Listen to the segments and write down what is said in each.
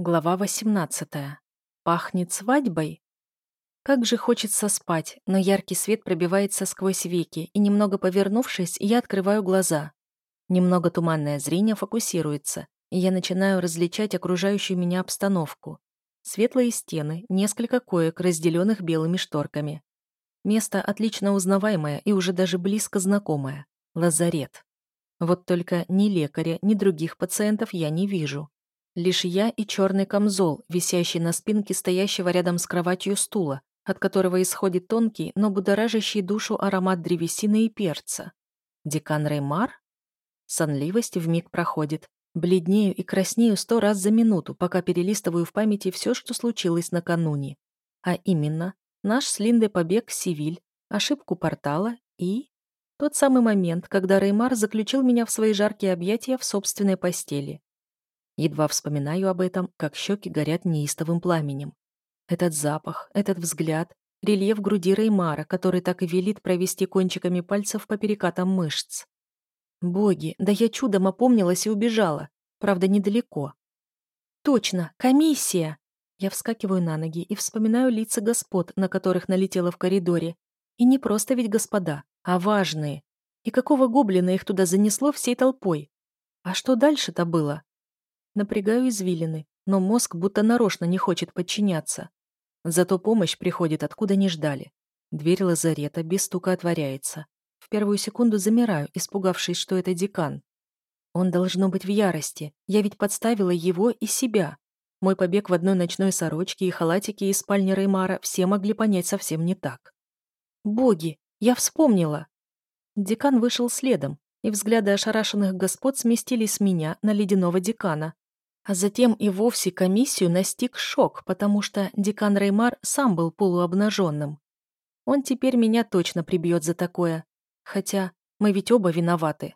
Глава 18. Пахнет свадьбой? Как же хочется спать, но яркий свет пробивается сквозь веки, и немного повернувшись, я открываю глаза. Немного туманное зрение фокусируется, и я начинаю различать окружающую меня обстановку. Светлые стены, несколько коек, разделенных белыми шторками. Место отлично узнаваемое и уже даже близко знакомое. Лазарет. Вот только ни лекаря, ни других пациентов я не вижу. Лишь я и черный камзол, висящий на спинке стоящего рядом с кроватью стула, от которого исходит тонкий, но будоражащий душу аромат древесины и перца. Декан Реймар? Сонливость вмиг проходит. Бледнею и краснею сто раз за минуту, пока перелистываю в памяти все, что случилось накануне. А именно, наш с Линдой побег в Сивиль, ошибку портала и... Тот самый момент, когда Реймар заключил меня в свои жаркие объятия в собственной постели. Едва вспоминаю об этом, как щеки горят неистовым пламенем. Этот запах, этот взгляд, рельеф груди Реймара, который так и велит провести кончиками пальцев по перекатам мышц. Боги, да я чудом опомнилась и убежала. Правда, недалеко. Точно, комиссия! Я вскакиваю на ноги и вспоминаю лица господ, на которых налетела в коридоре. И не просто ведь господа, а важные. И какого гоблина их туда занесло всей толпой? А что дальше-то было? Напрягаю извилины, но мозг будто нарочно не хочет подчиняться. Зато помощь приходит откуда не ждали. Дверь лазарета без стука отворяется. В первую секунду замираю, испугавшись, что это декан. Он должно быть в ярости. Я ведь подставила его и себя. Мой побег в одной ночной сорочке и халатике из спальни Реймара все могли понять совсем не так. Боги, я вспомнила. Декан вышел следом, и взгляды ошарашенных господ сместились с меня на ледяного декана, а затем и вовсе комиссию настиг шок, потому что декан Реймар сам был полуобнаженным. Он теперь меня точно прибьет за такое. Хотя мы ведь оба виноваты.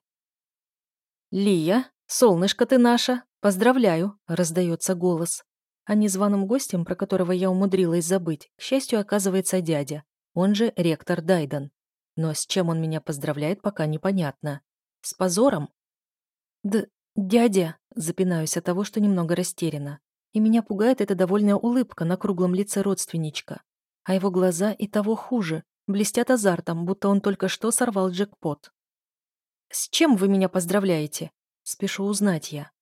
«Лия, солнышко ты наша! Поздравляю!» — раздается голос. А незваным гостем, про которого я умудрилась забыть, к счастью, оказывается дядя, он же ректор Дайден. Но с чем он меня поздравляет, пока непонятно. С позором? «Д... дядя!» Запинаюсь от того, что немного растеряна. И меня пугает эта довольная улыбка на круглом лице родственничка. А его глаза и того хуже, блестят азартом, будто он только что сорвал джекпот. «С чем вы меня поздравляете?» Спешу узнать я.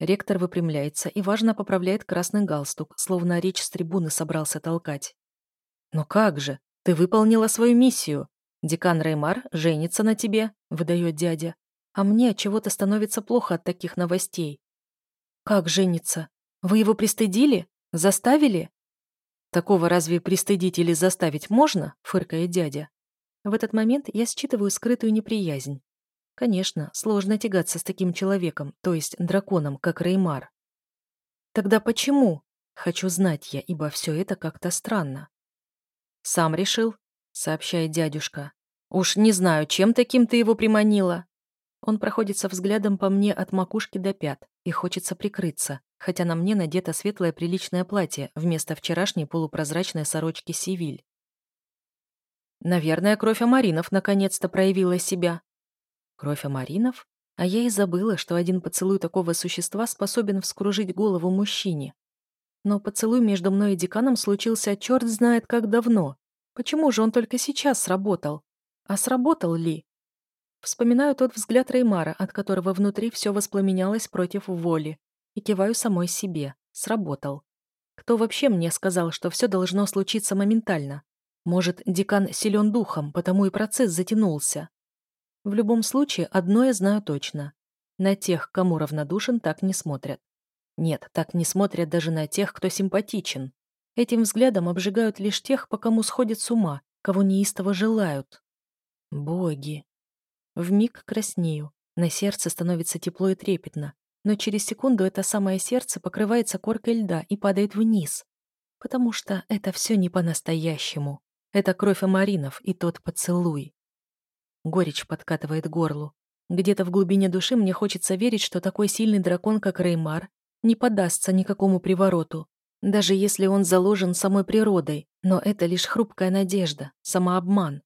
Ректор выпрямляется и важно поправляет красный галстук, словно речь с трибуны собрался толкать. «Но как же? Ты выполнила свою миссию. Декан Реймар женится на тебе», — выдает дядя. А мне чего-то становится плохо от таких новостей. Как жениться? Вы его пристыдили? Заставили? Такого разве пристыдить или заставить можно? Фыркает дядя. В этот момент я считываю скрытую неприязнь. Конечно, сложно тягаться с таким человеком, то есть драконом, как Реймар. Тогда почему? Хочу знать я, ибо все это как-то странно. Сам решил, сообщает дядюшка. Уж не знаю, чем таким ты его приманила. Он проходится взглядом по мне от макушки до пят, и хочется прикрыться, хотя на мне надето светлое приличное платье вместо вчерашней полупрозрачной сорочки Сивиль. Наверное, кровь Амаринов наконец-то проявила себя. Кровь Амаринов? А я и забыла, что один поцелуй такого существа способен вскружить голову мужчине. Но поцелуй между мной и деканом случился черт знает как давно. Почему же он только сейчас сработал? А сработал ли? Вспоминаю тот взгляд Реймара, от которого внутри все воспламенялось против воли, и киваю самой себе. Сработал. Кто вообще мне сказал, что все должно случиться моментально? Может, декан силен духом, потому и процесс затянулся. В любом случае, одно я знаю точно. На тех, кому равнодушен, так не смотрят. Нет, так не смотрят даже на тех, кто симпатичен. Этим взглядом обжигают лишь тех, по кому сходят с ума, кого неистово желают. Боги. В миг краснею, на сердце становится тепло и трепетно, но через секунду это самое сердце покрывается коркой льда и падает вниз, потому что это все не по-настоящему. Это кровь Амаринов и тот поцелуй. Горечь подкатывает горлу. Где-то в глубине души мне хочется верить, что такой сильный дракон, как Реймар, не поддастся никакому привороту, даже если он заложен самой природой, но это лишь хрупкая надежда, самообман.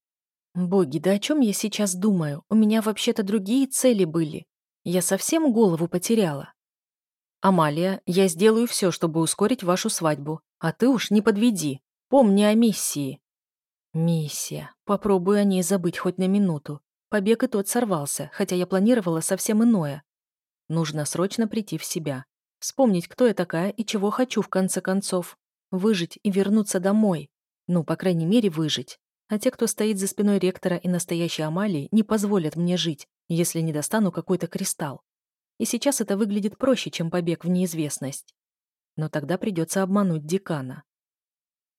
Боги, да о чем я сейчас думаю? У меня вообще-то другие цели были. Я совсем голову потеряла. «Амалия, я сделаю все, чтобы ускорить вашу свадьбу, а ты уж не подведи. Помни о миссии». Миссия. Попробую о ней забыть хоть на минуту. Побег и тот сорвался, хотя я планировала совсем иное. Нужно срочно прийти в себя. Вспомнить, кто я такая и чего хочу в конце концов. Выжить и вернуться домой. Ну, по крайней мере, выжить. А те, кто стоит за спиной ректора и настоящей Амалии, не позволят мне жить, если не достану какой-то кристалл. И сейчас это выглядит проще, чем побег в неизвестность. Но тогда придется обмануть декана.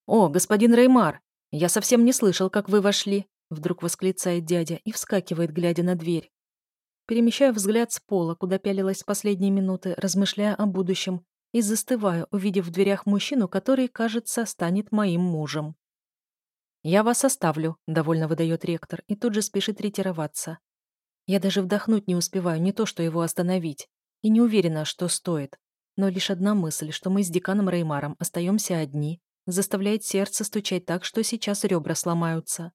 «О, господин Реймар, я совсем не слышал, как вы вошли», вдруг восклицает дядя и вскакивает, глядя на дверь. Перемещаю взгляд с пола, куда пялилась последние минуты, размышляя о будущем, и застываю, увидев в дверях мужчину, который, кажется, станет моим мужем. «Я вас оставлю», — довольно выдает ректор, и тут же спешит ретироваться. Я даже вдохнуть не успеваю, не то что его остановить, и не уверена, что стоит. Но лишь одна мысль, что мы с деканом Реймаром остаемся одни, заставляет сердце стучать так, что сейчас ребра сломаются.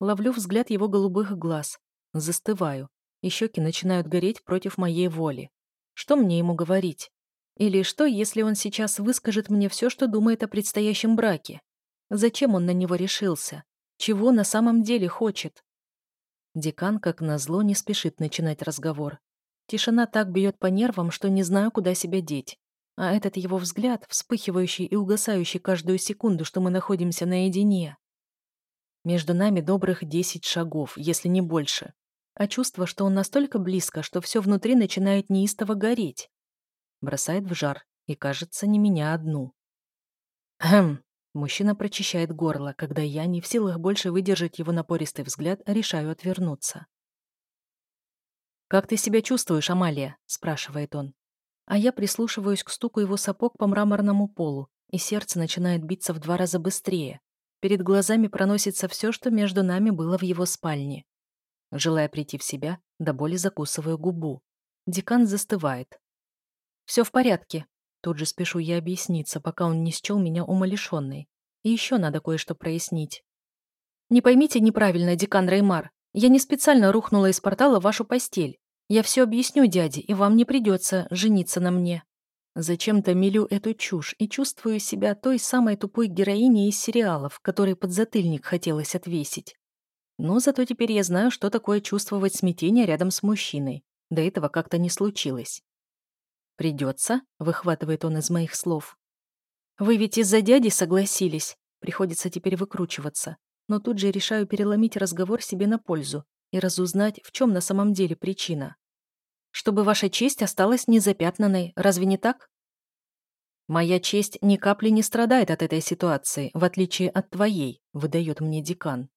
Ловлю взгляд его голубых глаз, застываю, и щеки начинают гореть против моей воли. Что мне ему говорить? Или что, если он сейчас выскажет мне все, что думает о предстоящем браке? Зачем он на него решился? Чего на самом деле хочет? Декан, как назло, не спешит начинать разговор. Тишина так бьет по нервам, что не знаю, куда себя деть. А этот его взгляд, вспыхивающий и угасающий каждую секунду, что мы находимся наедине. Между нами добрых десять шагов, если не больше. А чувство, что он настолько близко, что все внутри начинает неистово гореть. Бросает в жар, и кажется, не меня одну. Хм. Мужчина прочищает горло, когда я, не в силах больше выдержать его напористый взгляд, решаю отвернуться. «Как ты себя чувствуешь, Амалия?» – спрашивает он. А я прислушиваюсь к стуку его сапог по мраморному полу, и сердце начинает биться в два раза быстрее. Перед глазами проносится все, что между нами было в его спальне. Желая прийти в себя, до боли закусываю губу. Декан застывает. «Все в порядке». Тут же спешу я объясниться, пока он не счел меня умалишенной. И еще надо кое-что прояснить. «Не поймите неправильно, декан Реймар. Я не специально рухнула из портала в вашу постель. Я все объясню дяде, и вам не придется жениться на мне. Зачем-то мелю эту чушь и чувствую себя той самой тупой героиней из сериалов, которой подзатыльник хотелось отвесить. Но зато теперь я знаю, что такое чувствовать смятение рядом с мужчиной. До этого как-то не случилось. «Придется», — выхватывает он из моих слов. «Вы ведь из-за дяди согласились. Приходится теперь выкручиваться. Но тут же решаю переломить разговор себе на пользу и разузнать, в чем на самом деле причина. Чтобы ваша честь осталась незапятнанной, разве не так? Моя честь ни капли не страдает от этой ситуации, в отличие от твоей, выдает мне декан.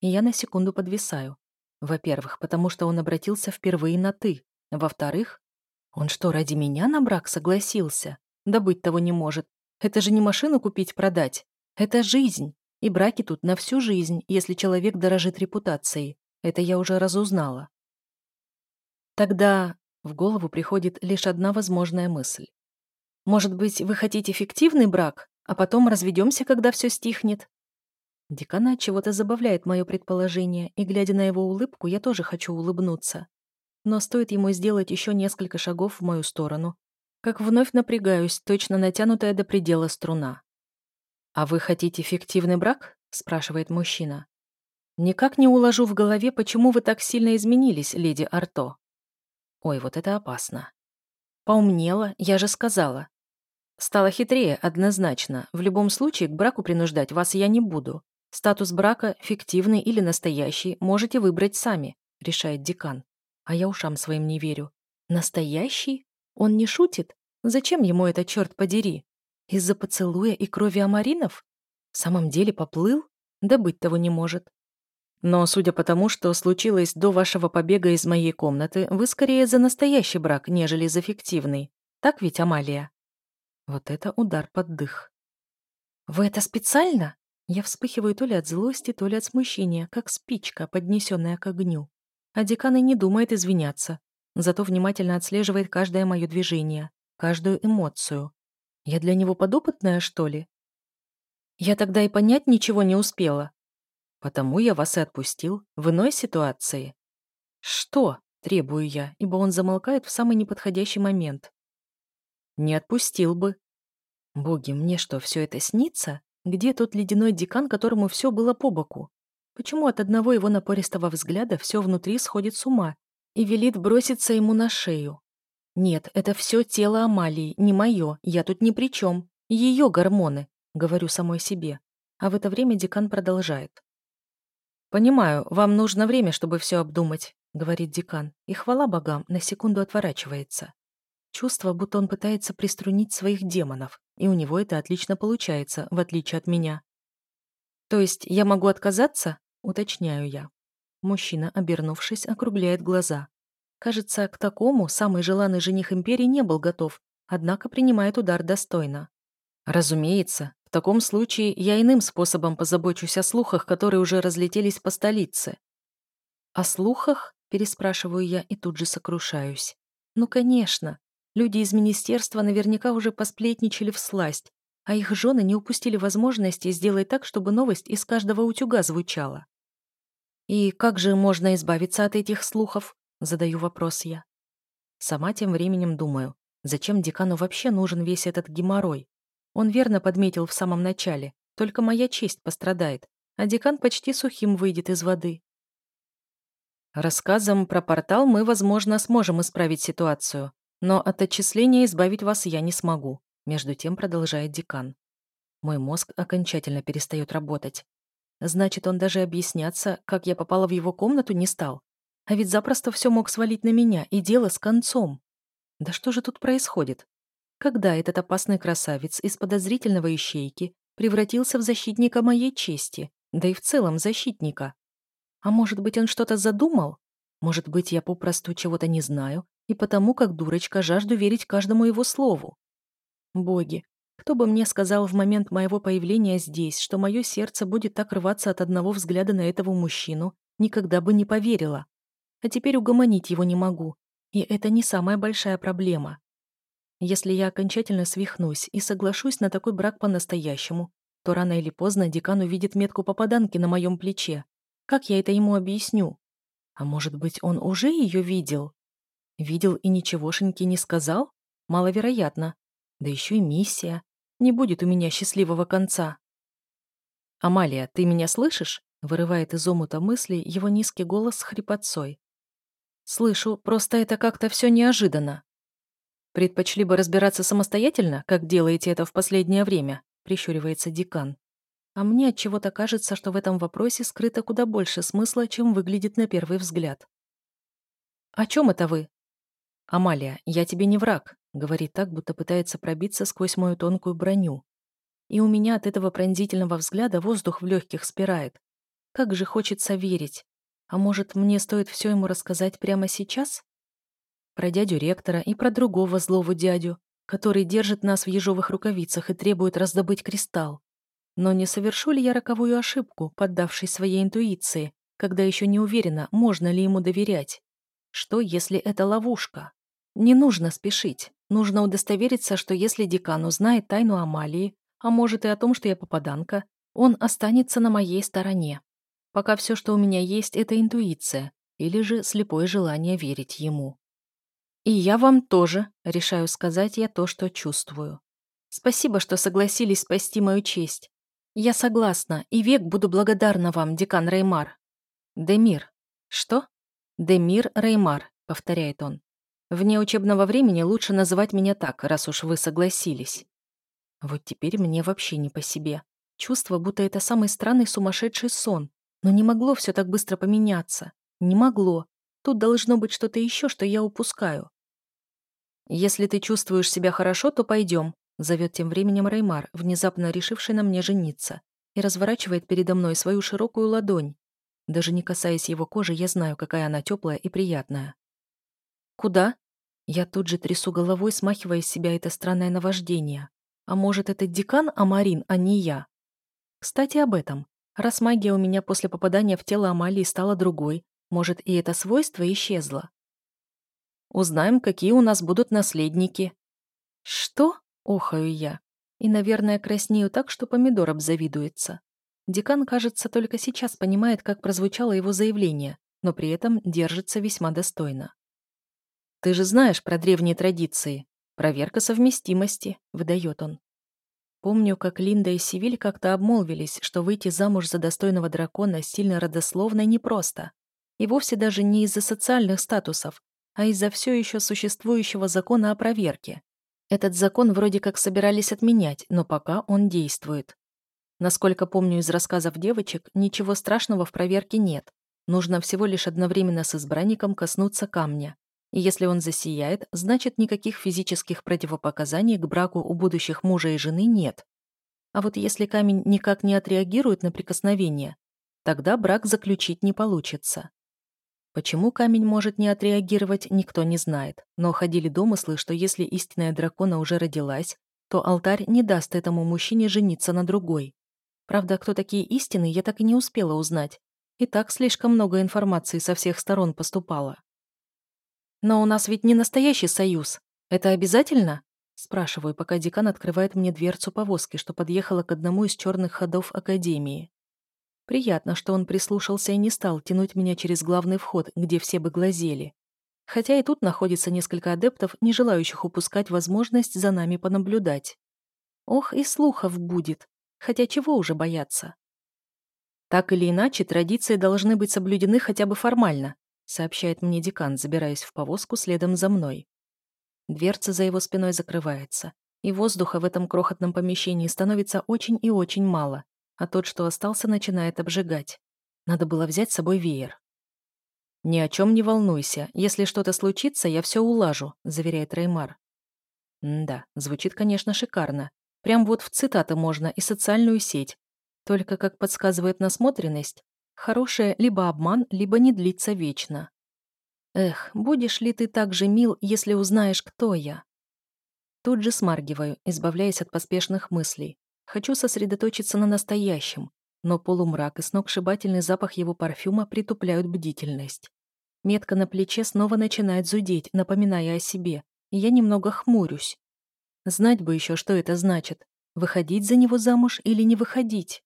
И я на секунду подвисаю. Во-первых, потому что он обратился впервые на «ты». Во-вторых, он что, ради меня на брак согласился? Да быть того не может. Это же не машину купить-продать. Это жизнь. И браки тут на всю жизнь, если человек дорожит репутацией. Это я уже разузнала. Тогда в голову приходит лишь одна возможная мысль. Может быть, вы хотите фиктивный брак, а потом разведемся, когда все стихнет? Декана чего-то забавляет мое предположение, и, глядя на его улыбку, я тоже хочу улыбнуться. Но стоит ему сделать еще несколько шагов в мою сторону, как вновь напрягаюсь, точно натянутая до предела струна. «А вы хотите фиктивный брак?» – спрашивает мужчина. Никак не уложу в голове, почему вы так сильно изменились, леди Арто. Ой, вот это опасно. Поумнела, я же сказала. Стала хитрее, однозначно. В любом случае, к браку принуждать вас я не буду. Статус брака, фиктивный или настоящий, можете выбрать сами, решает декан. А я ушам своим не верю. Настоящий? Он не шутит? Зачем ему это, черт подери? Из-за поцелуя и крови амаринов? В самом деле поплыл? Да быть того не может. Но судя по тому, что случилось до вашего побега из моей комнаты, вы скорее за настоящий брак, нежели за фиктивный. Так ведь, Амалия? Вот это удар под дых. Вы это специально? Я вспыхиваю то ли от злости, то ли от смущения, как спичка, поднесенная к огню. А декан и не думает извиняться, зато внимательно отслеживает каждое мое движение, каждую эмоцию. Я для него подопытная, что ли? Я тогда и понять ничего не успела. Потому я вас и отпустил в иной ситуации. Что? Требую я, ибо он замолкает в самый неподходящий момент. Не отпустил бы. Боги, мне что, все это снится? Где тот ледяной декан, которому все было по боку? Почему от одного его напористого взгляда все внутри сходит с ума и велит броситься ему на шею? Нет, это все тело Амалии, не мое, я тут ни при чем. Ее гормоны, говорю самой себе. А в это время декан продолжает. «Понимаю, вам нужно время, чтобы все обдумать», — говорит декан, и хвала богам на секунду отворачивается. Чувство, будто он пытается приструнить своих демонов, и у него это отлично получается, в отличие от меня. «То есть я могу отказаться?» — уточняю я. Мужчина, обернувшись, округляет глаза. Кажется, к такому самый желанный жених империи не был готов, однако принимает удар достойно. Разумеется, в таком случае я иным способом позабочусь о слухах, которые уже разлетелись по столице. О слухах? Переспрашиваю я и тут же сокрушаюсь. Ну, конечно. Люди из министерства наверняка уже посплетничали в сласть, а их жены не упустили возможности сделать так, чтобы новость из каждого утюга звучала. «И как же можно избавиться от этих слухов?» — задаю вопрос я. Сама тем временем думаю, зачем декану вообще нужен весь этот геморрой? Он верно подметил в самом начале. Только моя честь пострадает, а декан почти сухим выйдет из воды. Рассказом про портал мы, возможно, сможем исправить ситуацию, но от отчисления избавить вас я не смогу, между тем продолжает декан. Мой мозг окончательно перестает работать. Значит, он даже объясняться, как я попала в его комнату, не стал. А ведь запросто все мог свалить на меня, и дело с концом. Да что же тут происходит? когда этот опасный красавец из подозрительного ищейки превратился в защитника моей чести, да и в целом защитника. А может быть, он что-то задумал? Может быть, я попросту чего-то не знаю, и потому, как дурочка, жажду верить каждому его слову. Боги, кто бы мне сказал в момент моего появления здесь, что мое сердце будет так рваться от одного взгляда на этого мужчину, никогда бы не поверила. А теперь угомонить его не могу. И это не самая большая проблема. Если я окончательно свихнусь и соглашусь на такой брак по-настоящему, то рано или поздно декан увидит метку попаданки на моем плече. Как я это ему объясню? А может быть, он уже ее видел? Видел и ничегошеньки не сказал? Маловероятно. Да еще и миссия. Не будет у меня счастливого конца. «Амалия, ты меня слышишь?» Вырывает из омута мыслей его низкий голос с хрипотцой. «Слышу, просто это как-то все неожиданно. «Предпочли бы разбираться самостоятельно, как делаете это в последнее время», прищуривается декан. А мне от чего то кажется, что в этом вопросе скрыто куда больше смысла, чем выглядит на первый взгляд. «О чем это вы?» «Амалия, я тебе не враг», — говорит так, будто пытается пробиться сквозь мою тонкую броню. И у меня от этого пронзительного взгляда воздух в легких спирает. Как же хочется верить. А может, мне стоит все ему рассказать прямо сейчас? Про дядю ректора и про другого злого дядю, который держит нас в ежовых рукавицах и требует раздобыть кристалл. Но не совершу ли я роковую ошибку, поддавшись своей интуиции, когда еще не уверена, можно ли ему доверять? Что, если это ловушка? Не нужно спешить. Нужно удостовериться, что если декан узнает тайну Амалии, а может и о том, что я попаданка, он останется на моей стороне. Пока все, что у меня есть, это интуиция, или же слепое желание верить ему. «И я вам тоже», — решаю сказать я то, что чувствую. «Спасибо, что согласились спасти мою честь. Я согласна, и век буду благодарна вам, декан Реймар». «Демир». «Что?» «Демир Реймар», — повторяет он. «Вне учебного времени лучше называть меня так, раз уж вы согласились». Вот теперь мне вообще не по себе. Чувство, будто это самый странный сумасшедший сон. Но не могло все так быстро поменяться. Не могло. Тут должно быть что-то еще, что я упускаю. «Если ты чувствуешь себя хорошо, то пойдем», зовет тем временем Реймар, внезапно решивший на мне жениться, и разворачивает передо мной свою широкую ладонь. Даже не касаясь его кожи, я знаю, какая она теплая и приятная. «Куда?» Я тут же трясу головой, смахивая из себя это странное наваждение. А может, это декан Амарин, а не я? Кстати, об этом. Раз магия у меня после попадания в тело Амалии стала другой, может, и это свойство исчезло. Узнаем, какие у нас будут наследники». «Что?» — охаю я. И, наверное, краснею так, что помидор обзавидуется. Декан, кажется, только сейчас понимает, как прозвучало его заявление, но при этом держится весьма достойно. «Ты же знаешь про древние традиции. Проверка совместимости, выдает он. Помню, как Линда и Сивиль как-то обмолвились, что выйти замуж за достойного дракона сильно родословно и непросто. И вовсе даже не из-за социальных статусов, а из-за все еще существующего закона о проверке. Этот закон вроде как собирались отменять, но пока он действует. Насколько помню из рассказов девочек, ничего страшного в проверке нет. Нужно всего лишь одновременно с избранником коснуться камня. Если он засияет, значит никаких физических противопоказаний к браку у будущих мужа и жены нет. А вот если камень никак не отреагирует на прикосновение, тогда брак заключить не получится. Почему камень может не отреагировать, никто не знает, но ходили домыслы, что если истинная дракона уже родилась, то алтарь не даст этому мужчине жениться на другой. Правда, кто такие истины, я так и не успела узнать. И так слишком много информации со всех сторон поступало. «Но у нас ведь не настоящий союз. Это обязательно?» Спрашиваю, пока декан открывает мне дверцу повозки, что подъехала к одному из черных ходов Академии. Приятно, что он прислушался и не стал тянуть меня через главный вход, где все бы глазели. Хотя и тут находится несколько адептов, не желающих упускать возможность за нами понаблюдать. Ох, и слухов будет. Хотя чего уже бояться? Так или иначе, традиции должны быть соблюдены хотя бы формально, сообщает мне декан, забираясь в повозку следом за мной. Дверца за его спиной закрывается, и воздуха в этом крохотном помещении становится очень и очень мало а тот, что остался, начинает обжигать. Надо было взять с собой веер. «Ни о чем не волнуйся. Если что-то случится, я все улажу», — заверяет Реймар. да, звучит, конечно, шикарно. Прям вот в цитаты можно и социальную сеть. Только, как подсказывает насмотренность, хорошее либо обман, либо не длится вечно. Эх, будешь ли ты так же мил, если узнаешь, кто я? Тут же смаргиваю, избавляясь от поспешных мыслей. Хочу сосредоточиться на настоящем, но полумрак и сногсшибательный запах его парфюма притупляют бдительность. Метка на плече снова начинает зудеть, напоминая о себе, и я немного хмурюсь. Знать бы еще, что это значит. Выходить за него замуж или не выходить?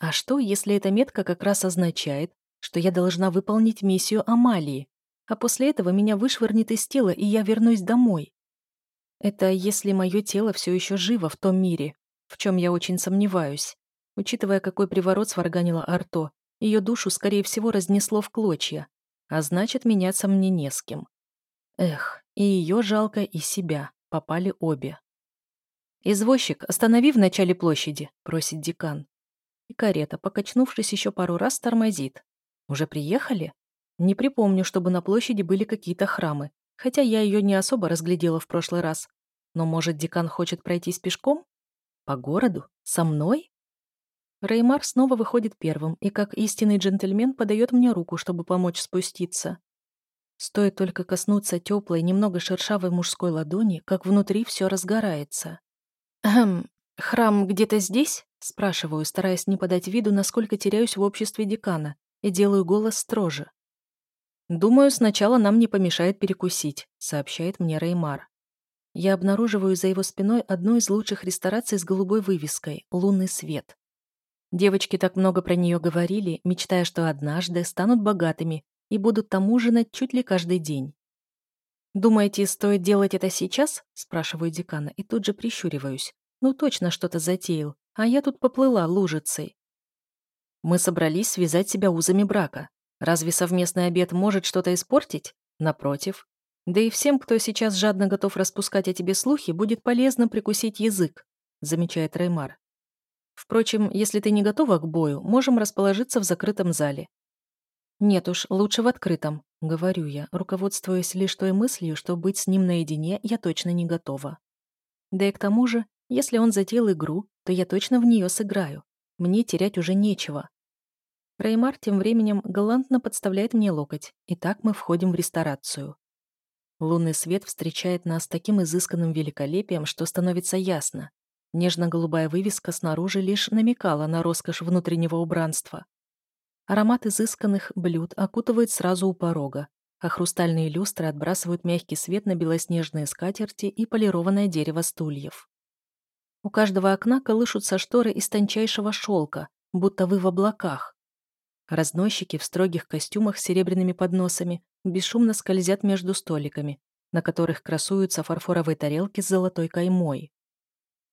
А что, если эта метка как раз означает, что я должна выполнить миссию Амалии, а после этого меня вышвырнет из тела, и я вернусь домой? Это если мое тело все еще живо в том мире, в чем я очень сомневаюсь. Учитывая, какой приворот сварганила Арто, ее душу, скорее всего, разнесло в клочья, а значит, меняться мне не с кем. Эх, и ее жалко, и себя. Попали обе. «Извозчик, останови в начале площади», — просит декан. И карета, покачнувшись еще пару раз, тормозит. «Уже приехали?» Не припомню, чтобы на площади были какие-то храмы, хотя я ее не особо разглядела в прошлый раз. Но, может, декан хочет пройтись пешком? По городу? Со мной? Реймар снова выходит первым и, как истинный джентльмен, подает мне руку, чтобы помочь спуститься. Стоит только коснуться теплой, немного шершавой мужской ладони, как внутри все разгорается. «Хм, храм где-то здесь?» — спрашиваю, стараясь не подать виду, насколько теряюсь в обществе декана, и делаю голос строже. «Думаю, сначала нам не помешает перекусить», — сообщает мне Реймар. Я обнаруживаю за его спиной одну из лучших рестораций с голубой вывеской «Лунный свет». Девочки так много про нее говорили, мечтая, что однажды станут богатыми и будут там ужинать чуть ли каждый день. «Думаете, стоит делать это сейчас?» – спрашиваю декана и тут же прищуриваюсь. «Ну точно что-то затеял, а я тут поплыла лужицей». Мы собрались связать себя узами брака. Разве совместный обед может что-то испортить? Напротив, да и всем, кто сейчас жадно готов распускать о тебе слухи, будет полезно прикусить язык, замечает Реймар. Впрочем, если ты не готова к бою, можем расположиться в закрытом зале. Нет уж, лучше в открытом, говорю я, руководствуясь лишь той мыслью, что быть с ним наедине я точно не готова. Да и к тому же, если он затеял игру, то я точно в нее сыграю. Мне терять уже нечего. Реймар тем временем галантно подставляет мне локоть, и так мы входим в ресторацию. Лунный свет встречает нас таким изысканным великолепием, что становится ясно. Нежно-голубая вывеска снаружи лишь намекала на роскошь внутреннего убранства. Аромат изысканных блюд окутывает сразу у порога, а хрустальные люстры отбрасывают мягкий свет на белоснежные скатерти и полированное дерево стульев. У каждого окна колышутся шторы из тончайшего шелка, будто вы в облаках. Разносчики в строгих костюмах с серебряными подносами бесшумно скользят между столиками, на которых красуются фарфоровые тарелки с золотой каймой.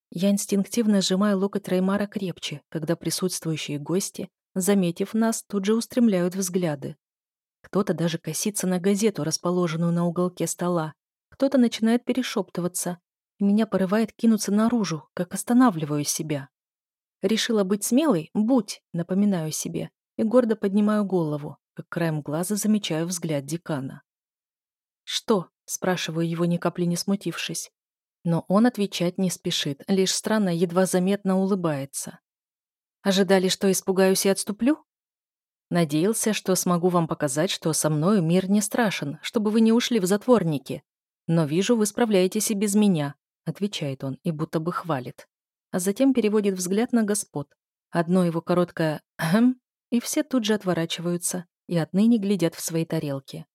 Я инстинктивно сжимаю локоть Раймара крепче, когда присутствующие гости, заметив нас, тут же устремляют взгляды. Кто-то даже косится на газету, расположенную на уголке стола, кто-то начинает перешептываться, и меня порывает кинуться наружу, как останавливаю себя. Решила быть смелой? Будь, напоминаю себе, и гордо поднимаю голову, как краем глаза замечаю взгляд декана. «Что?» – спрашиваю его, ни капли не смутившись. Но он отвечать не спешит, лишь странно, едва заметно улыбается. Ожидали, что испугаюсь и отступлю? Надеялся, что смогу вам показать, что со мною мир не страшен, чтобы вы не ушли в затворники. Но вижу, вы справляетесь и без меня, отвечает он и будто бы хвалит. А затем переводит взгляд на господ. Одно его короткое «хм», и все тут же отворачиваются и отныне глядят в свои тарелки.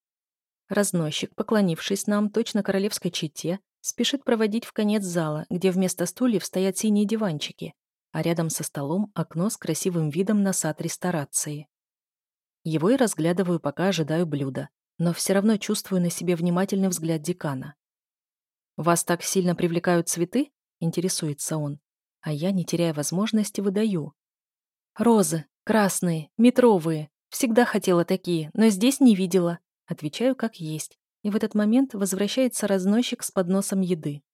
Разносчик, поклонившись нам, точно королевской чете, спешит проводить в конец зала, где вместо стульев стоят синие диванчики, а рядом со столом окно с красивым видом на сад ресторации. Его и разглядываю, пока ожидаю блюда, но все равно чувствую на себе внимательный взгляд декана. «Вас так сильно привлекают цветы?» — интересуется он. А я, не теряя возможности, выдаю. «Розы, красные, метровые. Всегда хотела такие, но здесь не видела». Отвечаю как есть и в этот момент возвращается разносчик с подносом еды.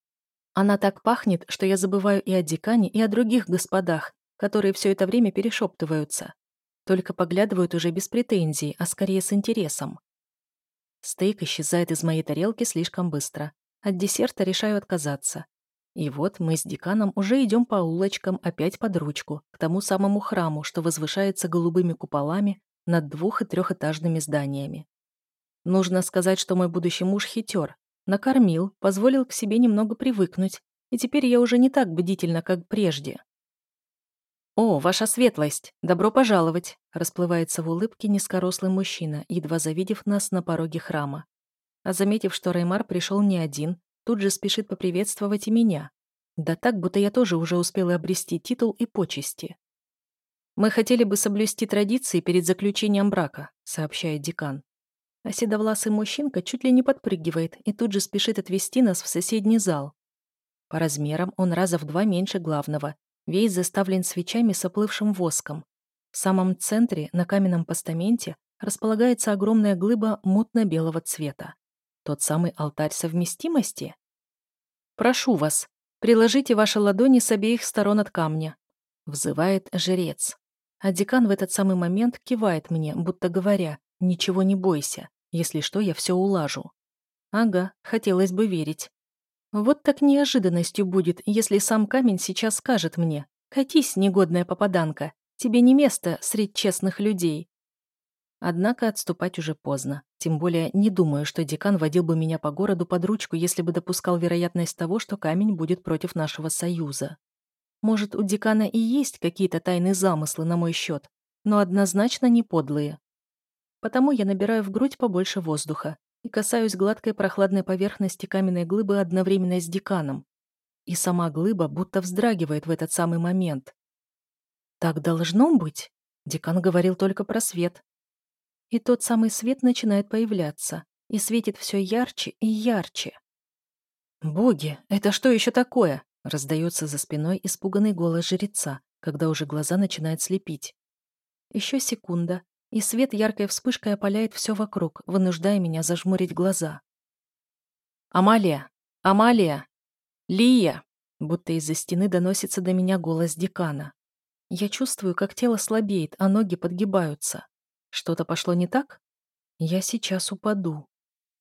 Она так пахнет, что я забываю и о декане, и о других господах, которые все это время перешептываются. Только поглядывают уже без претензий, а скорее с интересом. Стейк исчезает из моей тарелки слишком быстро. От десерта решаю отказаться. И вот мы с деканом уже идем по улочкам опять под ручку, к тому самому храму, что возвышается голубыми куполами над двух- и трехэтажными зданиями. Нужно сказать, что мой будущий муж хитер. Накормил, позволил к себе немного привыкнуть, и теперь я уже не так бдительна, как прежде. «О, ваша светлость! Добро пожаловать!» расплывается в улыбке низкорослый мужчина, едва завидев нас на пороге храма. А заметив, что Раймар пришел не один, тут же спешит поприветствовать и меня. Да так, будто я тоже уже успела обрести титул и почести. «Мы хотели бы соблюсти традиции перед заключением брака», сообщает декан. А седовласый мужчинка чуть ли не подпрыгивает и тут же спешит отвести нас в соседний зал. По размерам он раза в два меньше главного, весь заставлен свечами с оплывшим воском. В самом центре, на каменном постаменте, располагается огромная глыба мутно-белого цвета. Тот самый алтарь совместимости? «Прошу вас, приложите ваши ладони с обеих сторон от камня», — взывает жрец. А декан в этот самый момент кивает мне, будто говоря, Ничего не бойся. Если что, я все улажу. Ага, хотелось бы верить. Вот так неожиданностью будет, если сам камень сейчас скажет мне «Катись, негодная попаданка, тебе не место среди честных людей». Однако отступать уже поздно. Тем более не думаю, что декан водил бы меня по городу под ручку, если бы допускал вероятность того, что камень будет против нашего союза. Может, у декана и есть какие-то тайные замыслы на мой счет, но однозначно не подлые. Потому я набираю в грудь побольше воздуха и касаюсь гладкой прохладной поверхности каменной глыбы одновременно с деканом. И сама глыба будто вздрагивает в этот самый момент. «Так должно быть?» Декан говорил только про свет. И тот самый свет начинает появляться, и светит все ярче и ярче. «Боги, это что еще такое?» раздается за спиной испуганный голос жреца, когда уже глаза начинают слепить. Еще секунда, и свет яркой вспышкой опаляет все вокруг, вынуждая меня зажмурить глаза. «Амалия! Амалия! Лия!» Будто из-за стены доносится до меня голос декана. Я чувствую, как тело слабеет, а ноги подгибаются. Что-то пошло не так? Я сейчас упаду.